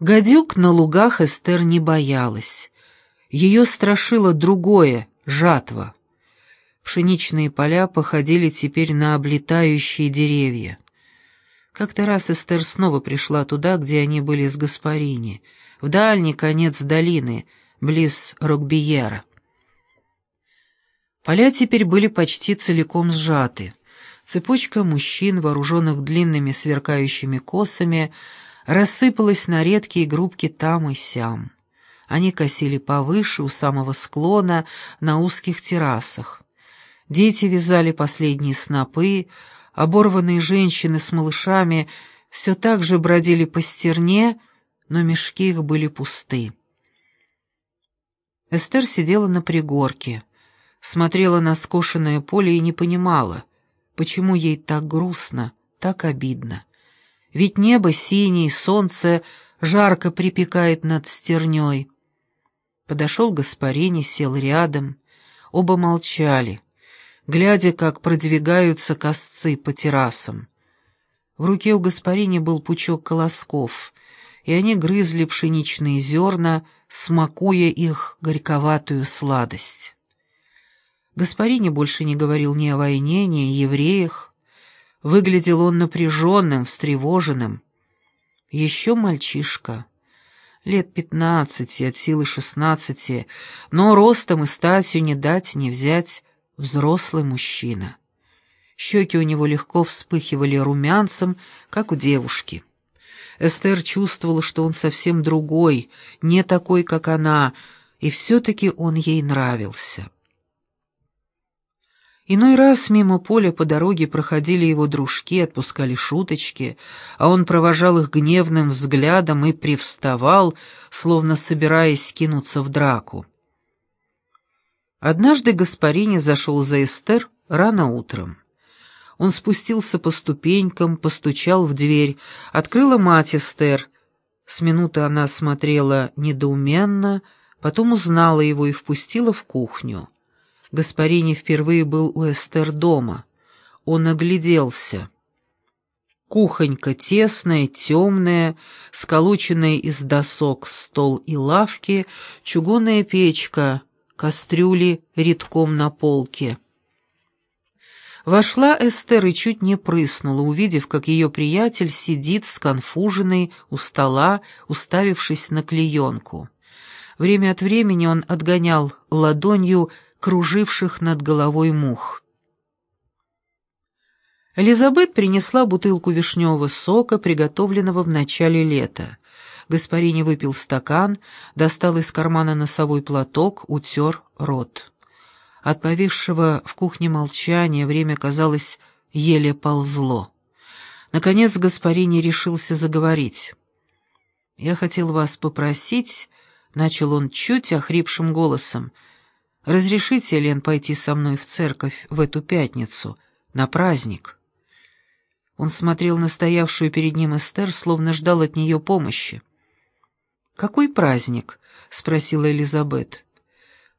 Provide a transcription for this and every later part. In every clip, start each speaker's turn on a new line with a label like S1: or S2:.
S1: Гадюк на лугах Эстер не боялась. Ее страшило другое — жатва. Пшеничные поля походили теперь на облетающие деревья. Как-то раз Эстер снова пришла туда, где они были с Гаспарини, в дальний конец долины, близ Рокбиера. Поля теперь были почти целиком сжаты. Цепочка мужчин, вооруженных длинными сверкающими косами, рассыпалась на редкие группки там и сям. Они косили повыше, у самого склона, на узких террасах. Дети вязали последние снопы, оборванные женщины с малышами все так же бродили по стерне, но мешки их были пусты. Эстер сидела на пригорке, смотрела на скошенное поле и не понимала, почему ей так грустно, так обидно. Ведь небо синее, солнце жарко припекает над стерней. Подошел Гаспарини, сел рядом. Оба молчали, глядя, как продвигаются косцы по террасам. В руке у Гаспарини был пучок колосков, и они грызли пшеничные зерна, смакуя их горьковатую сладость. Гаспарини больше не говорил ни о войне, ни о евреях, Выглядел он напряженным, встревоженным. Еще мальчишка, лет пятнадцати, от силы шестнадцати, но ростом и статью не дать, не взять взрослый мужчина. Щеки у него легко вспыхивали румянцем, как у девушки. Эстер чувствовала, что он совсем другой, не такой, как она, и все-таки он ей нравился. Иной раз мимо поля по дороге проходили его дружки, отпускали шуточки, а он провожал их гневным взглядом и привставал, словно собираясь кинуться в драку. Однажды Гаспарини зашел за Эстер рано утром. Он спустился по ступенькам, постучал в дверь, открыла мать Эстер. С минуты она смотрела недоуменно, потом узнала его и впустила в кухню. Гаспарини впервые был у Эстер дома. Он огляделся. Кухонька тесная, темная, сколоченная из досок стол и лавки, чугунная печка, кастрюли редком на полке. Вошла Эстер и чуть не прыснула, увидев, как ее приятель сидит сконфуженный у стола, уставившись на клеенку. Время от времени он отгонял ладонью круживших над головой мух. Элизабет принесла бутылку вишневого сока, приготовленного в начале лета. Гаспарини выпил стакан, достал из кармана носовой платок, утер рот. От повисшего в кухне молчания время, казалось, еле ползло. Наконец Гаспарини решился заговорить. «Я хотел вас попросить», — начал он чуть охрипшим голосом, — Разрешите, Лен, пойти со мной в церковь в эту пятницу, на праздник?» Он смотрел на стоявшую перед ним Эстер, словно ждал от нее помощи. «Какой праздник?» — спросила Элизабет.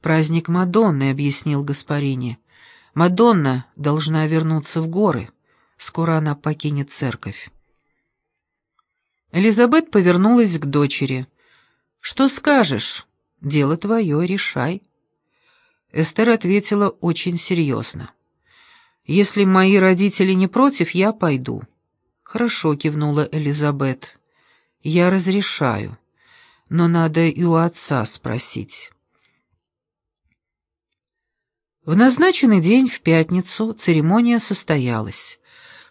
S1: «Праздник Мадонны», — объяснил Гаспарини. «Мадонна должна вернуться в горы. Скоро она покинет церковь». Элизабет повернулась к дочери. «Что скажешь? Дело твое, решай». Эстер ответила очень серьезно. «Если мои родители не против, я пойду». «Хорошо», — кивнула Элизабет. «Я разрешаю, но надо и у отца спросить». В назначенный день, в пятницу, церемония состоялась.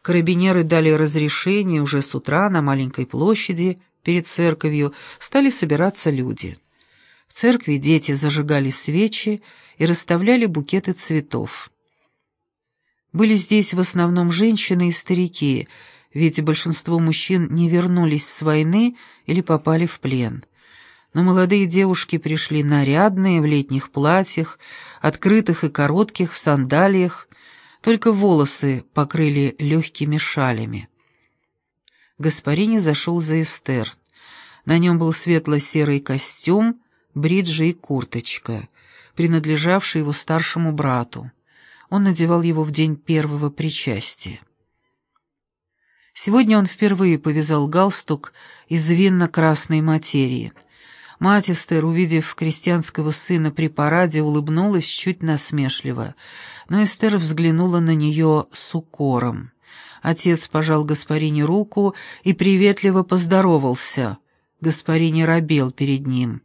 S1: Карабинеры дали разрешение уже с утра на маленькой площади перед церковью стали собираться люди. Церкви дети зажигали свечи и расставляли букеты цветов. Были здесь в основном женщины и старики, ведь большинство мужчин не вернулись с войны или попали в плен. Но молодые девушки пришли нарядные, в летних платьях, открытых и коротких, в сандалиях, только волосы покрыли легкими шалями. Гаспарини зашел за Эстер. На нем был светло-серый костюм, бриджи и курточка принадлежавший его старшему брату. Он надевал его в день первого причастия. Сегодня он впервые повязал галстук из винно-красной материи. Мать Эстер, увидев крестьянского сына при параде, улыбнулась чуть насмешливо, но Эстер взглянула на нее с укором. Отец пожал Гаспарине руку и приветливо поздоровался. Гаспарине робел перед ним.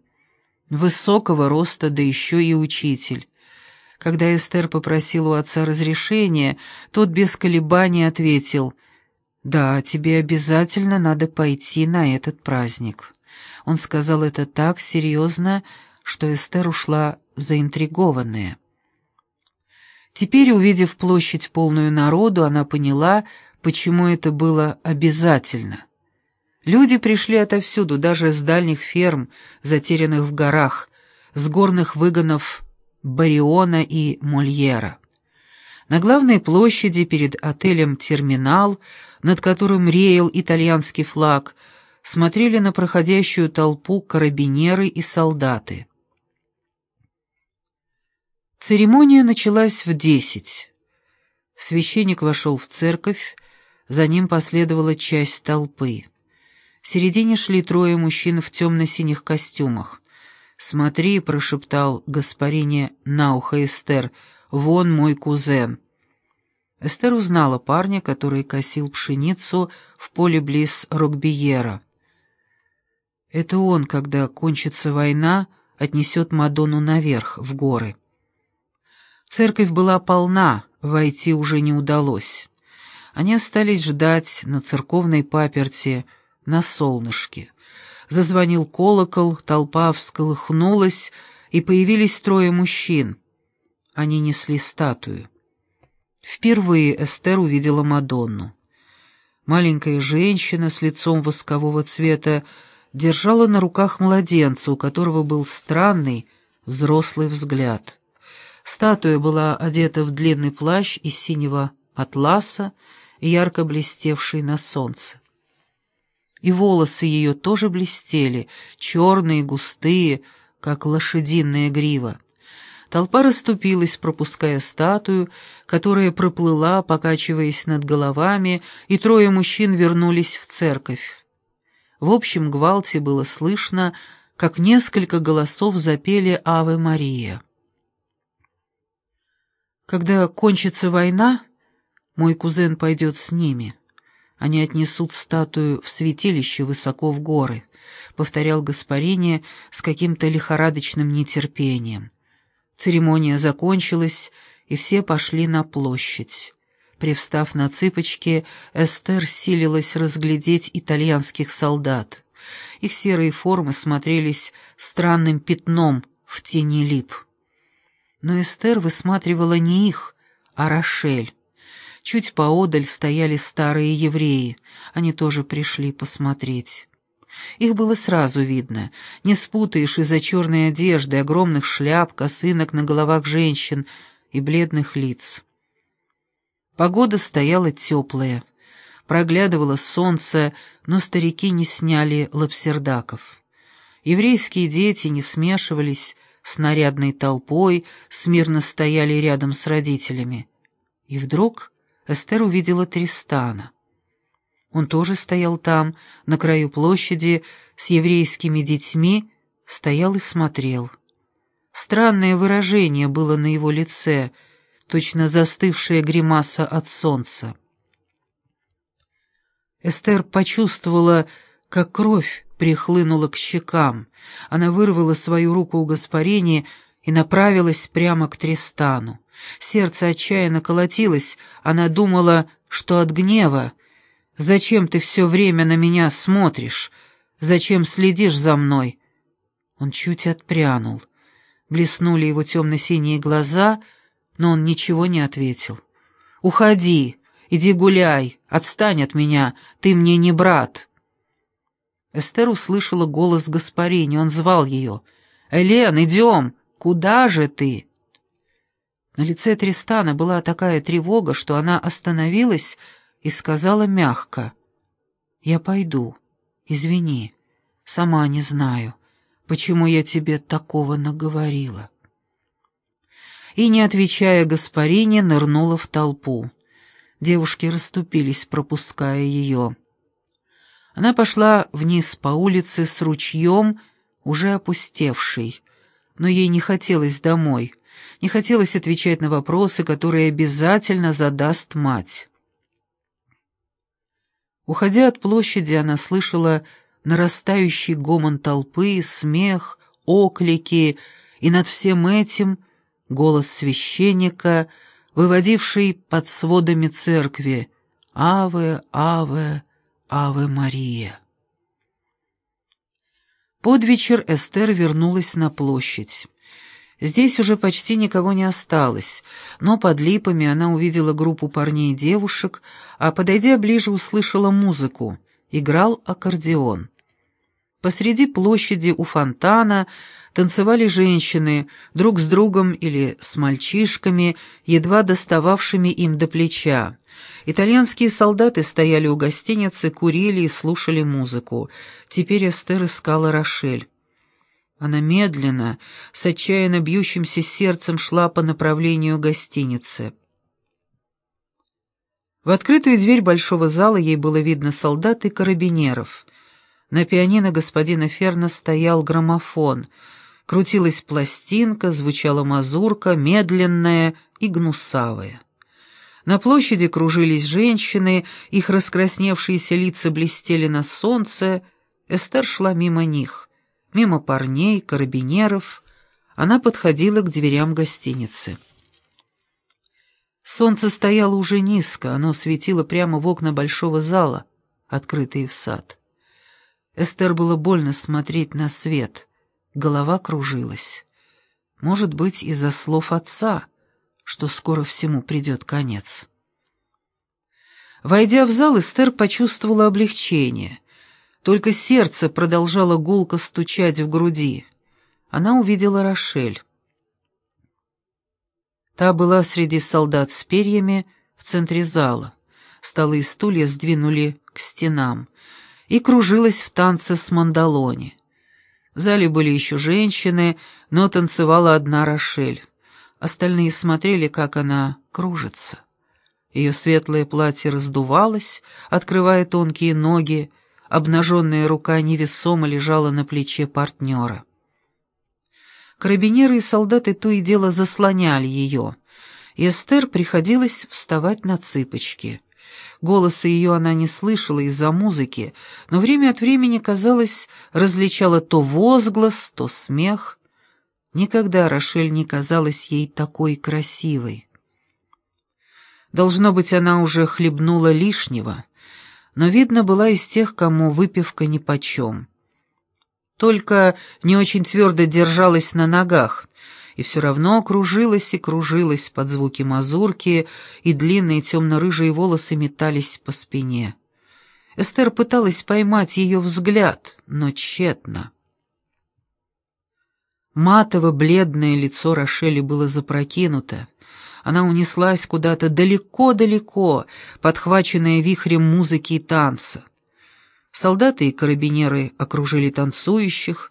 S1: Высокого роста, да еще и учитель. Когда Эстер попросила у отца разрешения, тот без колебаний ответил, «Да, тебе обязательно надо пойти на этот праздник». Он сказал это так серьезно, что Эстер ушла заинтригованная. Теперь, увидев площадь полную народу, она поняла, почему это было обязательно. Люди пришли отовсюду, даже с дальних ферм, затерянных в горах, с горных выгонов Бариона и Мольера. На главной площади перед отелем «Терминал», над которым реял итальянский флаг, смотрели на проходящую толпу карабинеры и солдаты. Церемония началась в десять. Священник вошел в церковь, за ним последовала часть толпы. В середине шли трое мужчин в темно-синих костюмах. «Смотри», — прошептал Гаспарине на ухо Эстер, — «вон мой кузен». Эстер узнала парня, который косил пшеницу в поле близ Рокбиера. Это он, когда кончится война, отнесет Мадонну наверх, в горы. Церковь была полна, войти уже не удалось. Они остались ждать на церковной паперти, на солнышке. Зазвонил колокол, толпа всколыхнулась, и появились трое мужчин. Они несли статую. Впервые Эстер увидела Мадонну. Маленькая женщина с лицом воскового цвета держала на руках младенца, у которого был странный, взрослый взгляд. Статуя была одета в длинный плащ из синего атласа, ярко блестевший на солнце. И волосы ее тоже блестели, черные, густые, как лошадиная грива. Толпа расступилась, пропуская статую, которая проплыла, покачиваясь над головами, и трое мужчин вернулись в церковь. В общем гвалте было слышно, как несколько голосов запели «Аве Мария». Когда кончится война, мой кузен пойдет с ними. Они отнесут статую в святилище высоко в горы, — повторял Гаспарини с каким-то лихорадочным нетерпением. Церемония закончилась, и все пошли на площадь. Привстав на цыпочки, Эстер силилась разглядеть итальянских солдат. Их серые формы смотрелись странным пятном в тени лип. Но Эстер высматривала не их, а Рошель. Чуть поодаль стояли старые евреи, они тоже пришли посмотреть. Их было сразу видно, не спутаешь из-за черной одежды, огромных шляп, косынок на головах женщин и бледных лиц. Погода стояла теплая, проглядывало солнце, но старики не сняли лапсердаков. Еврейские дети не смешивались с нарядной толпой, смирно стояли рядом с родителями. И вдруг Эстер увидела Тристана. Он тоже стоял там, на краю площади, с еврейскими детьми, стоял и смотрел. Странное выражение было на его лице, точно застывшая гримаса от солнца. Эстер почувствовала, как кровь прихлынула к щекам. Она вырвала свою руку у Гаспарини и направилась прямо к Тристану. Сердце отчаянно колотилось, она думала, что от гнева. «Зачем ты все время на меня смотришь? Зачем следишь за мной?» Он чуть отпрянул. Блеснули его темно-синие глаза, но он ничего не ответил. «Уходи, иди гуляй, отстань от меня, ты мне не брат». Эстер услышала голос Гаспарини, он звал ее. «Элен, идем! Куда же ты?» На лице Тристана была такая тревога, что она остановилась и сказала мягко, «Я пойду. Извини, сама не знаю, почему я тебе такого наговорила». И, не отвечая Гаспарине, нырнула в толпу. Девушки расступились, пропуская ее. Она пошла вниз по улице с ручьем, уже опустевший, но ей не хотелось домой, не хотелось отвечать на вопросы, которые обязательно задаст мать. Уходя от площади, она слышала нарастающий гомон толпы, смех, оклики, и над всем этим голос священника, выводивший под сводами церкви «Аве, Аве, Аве Мария». Под вечер Эстер вернулась на площадь. Здесь уже почти никого не осталось, но под липами она увидела группу парней и девушек, а, подойдя ближе, услышала музыку. Играл аккордеон. Посреди площади у фонтана танцевали женщины, друг с другом или с мальчишками, едва достававшими им до плеча. Итальянские солдаты стояли у гостиницы, курили и слушали музыку. Теперь Эстер искала Рошель. Она медленно, с отчаянно бьющимся сердцем шла по направлению гостиницы. В открытую дверь большого зала ей было видно солдат и карабинеров. На пианино господина Ферна стоял граммофон. Крутилась пластинка, звучала мазурка, медленная и гнусавая. На площади кружились женщины, их раскрасневшиеся лица блестели на солнце. Эстер шла мимо них, мимо парней, карабинеров. Она подходила к дверям гостиницы. Солнце стояло уже низко, оно светило прямо в окна большого зала, открытые в сад. Эстер было больно смотреть на свет, голова кружилась. Может быть, из-за слов отца — что скоро всему придет конец. Войдя в зал, Эстер почувствовала облегчение. Только сердце продолжало гулко стучать в груди. Она увидела Рошель. Та была среди солдат с перьями в центре зала. Столы и стулья сдвинули к стенам и кружилась в танце с мандалони. В зале были еще женщины, но танцевала одна Рошель. Остальные смотрели, как она кружится. Ее светлое платье раздувалось, открывая тонкие ноги, обнаженная рука невесомо лежала на плече партнера. Карабинеры и солдаты то и дело заслоняли ее. Эстер приходилось вставать на цыпочки. Голоса ее она не слышала из-за музыки, но время от времени, казалось, различала то возглас, то смех. Никогда Рошель не казалась ей такой красивой. Должно быть, она уже хлебнула лишнего, но, видно, была из тех, кому выпивка нипочем. Только не очень твердо держалась на ногах, и все равно кружилась и кружилась под звуки мазурки, и длинные темно-рыжие волосы метались по спине. Эстер пыталась поймать ее взгляд, но тщетно. Матово-бледное лицо Рошели было запрокинуто. Она унеслась куда-то далеко-далеко, подхваченная вихрем музыки и танца. Солдаты и карабинеры окружили танцующих,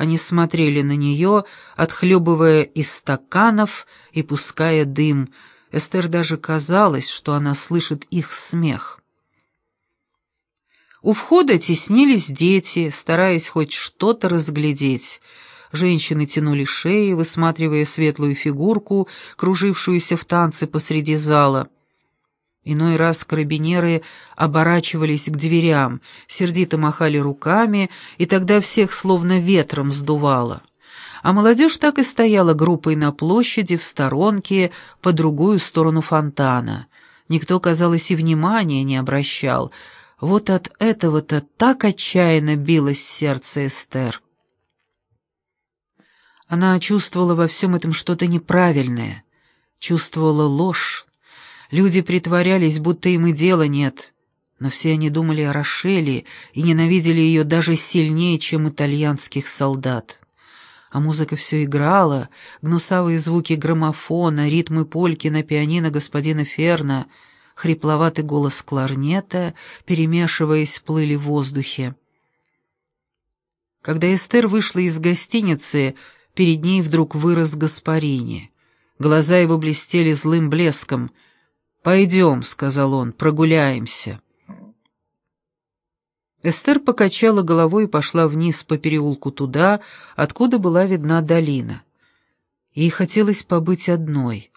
S1: они смотрели на нее, отхлебывая из стаканов и пуская дым. Эстер даже казалось, что она слышит их смех. У входа теснились дети, стараясь хоть что-то разглядеть — Женщины тянули шеи, высматривая светлую фигурку, кружившуюся в танце посреди зала. Иной раз карабинеры оборачивались к дверям, сердито махали руками, и тогда всех словно ветром сдувало. А молодежь так и стояла группой на площади в сторонке по другую сторону фонтана. Никто, казалось, и внимания не обращал. Вот от этого-то так отчаянно билось сердце Эстер. Она чувствовала во всем этом что-то неправильное, чувствовала ложь. Люди притворялись, будто им и дела нет, но все они думали о Рошеле и ненавидели ее даже сильнее, чем итальянских солдат. А музыка все играла, гнусавые звуки граммофона, ритмы польки на пианино господина Ферна, хрипловатый голос кларнета, перемешиваясь, плыли в воздухе. Когда Эстер вышла из гостиницы, перед ней вдруг вырос Гаспарини. Глаза его блестели злым блеском. «Пойдем», — сказал он, — «прогуляемся». Эстер покачала головой и пошла вниз по переулку туда, откуда была видна долина. Ей хотелось побыть одной,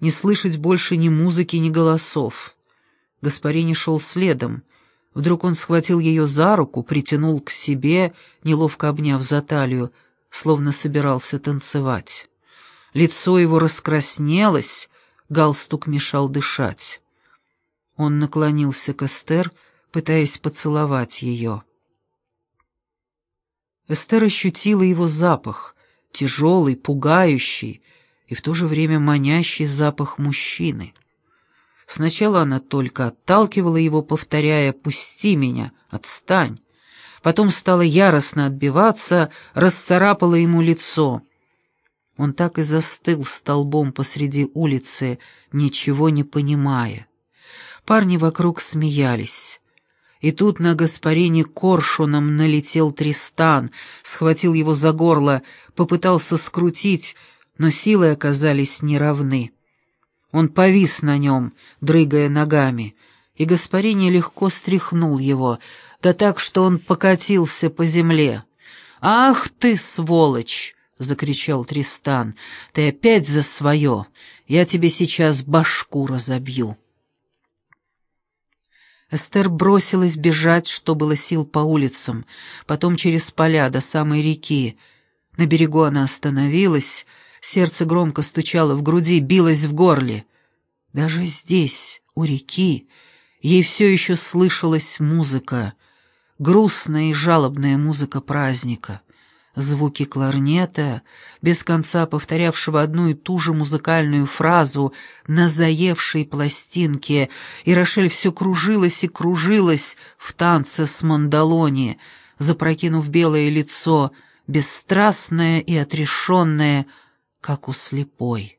S1: не слышать больше ни музыки, ни голосов. Гаспарини шел следом. Вдруг он схватил ее за руку, притянул к себе, неловко обняв за талию, словно собирался танцевать. Лицо его раскраснелось, галстук мешал дышать. Он наклонился к Эстер, пытаясь поцеловать ее. Эстер ощутила его запах, тяжелый, пугающий и в то же время манящий запах мужчины. Сначала она только отталкивала его, повторяя «пусти меня, отстань». Потом стала яростно отбиваться, расцарапала ему лицо. Он так и застыл столбом посреди улицы, ничего не понимая. Парни вокруг смеялись. И тут на Гаспарине коршуном налетел Тристан, схватил его за горло, попытался скрутить, но силы оказались неравны. Он повис на нем, дрыгая ногами, и Гаспарини легко стряхнул его, да так, что он покатился по земле. «Ах ты, сволочь!» — закричал Тристан. «Ты опять за свое! Я тебе сейчас башку разобью!» Эстер бросилась бежать, что было сил по улицам, потом через поля до самой реки. На берегу она остановилась, сердце громко стучало в груди, билось в горле. Даже здесь, у реки, ей все еще слышалась музыка, грустная и жалобная музыка праздника звуки кларнета, без конца повторявшего одну и ту же музыкальную фразу на заевшей пластинке, и Рошель все кружилась и кружилась в танце с Мандалони, запрокинув белое лицо, бесстрастное и отрешенное, как у слепой.